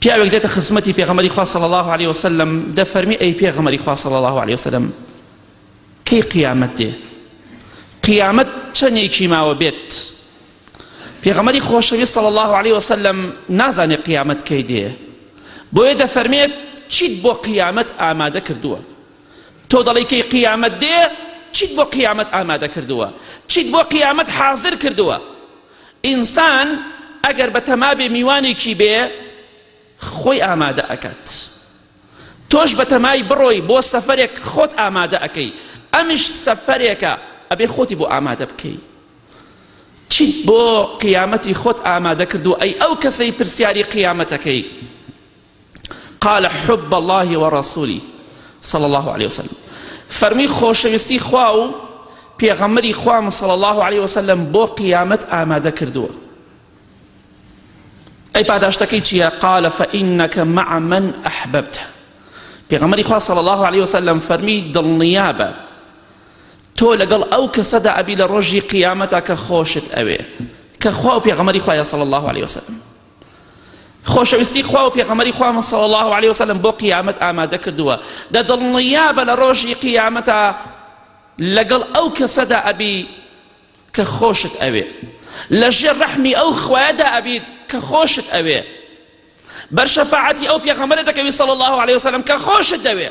پیاوێک دێتە خزمەتی پێغەمەری خوا صلی الله علیه وسلم دەفەرمی ئەی پێغەمەری خوا صلی الله علیه وسلم کەی قیامەت دێ قیامەت چەندێکی ماوە بێت پێغەمەری خۆشەوی صلی الله علیه وسلم نازانێت قیامەت کەی دێ بۆیە دەفەرمێت چیت بۆ قیامەت ئامادە کردووە تۆ دەڵی کەی قیامەت دێ چیت بۆ قیامەت ئامادە کردووە چیت بۆ قیامەت حاضر کردووە ئینسان ئەگەر بە تەما بێ میوانێکی بێ خۆی ئامادە ئەکات تۆش بە تەمای بڕۆی بۆ سەفرێک خۆت ئامادە ئەەکەی ئەمیش سەفرێکە ئەبێ خۆتی بۆ ئامادە بکەی چیت بۆ قیامەتی خۆت ئامادە کردو ئەی ئەو کەسەی پرسیاری قیامەتەکەی قال حب الله ورسولی صلى الله عليه وسلم فەرمی خۆشەویستی خوا و پێغەمەری خوام صلى الله عليه وسلم بۆ قیامەت ئامادە کردووە ئەی پاداشتەکەی چییە قالە فەئینەکە مع من ئەحببت پێغەمەری خوا صلى الله عليه وسلم فەرمی دڵنیا بە تۆ لەگەڵ ئەو کەسەدا ئەبی لە ڕۆژی قیامەتە کە خۆشت ئەوێ کە خوا و پێغەمەری خوایە صلى الله عليه وسلم خۆشەویستی خوا و پێغەمەری خوامان صلی الله علیه وسلم بۆ قیامەت ئامادە کردووە دە دڵنیابە لە ڕۆژی قیامەتە لەگەڵ ئەو کەسەدا ئەبی کە خۆشت ئەوێ لە ژێر ڕەحمی ئەو خوایەدا ئەبیت کە خۆشت ئەوێ بەر شەفاعەتی ئەو پێغەمەرە دەکەوی صلی الله علیه وسلم کە خۆشت دەوێ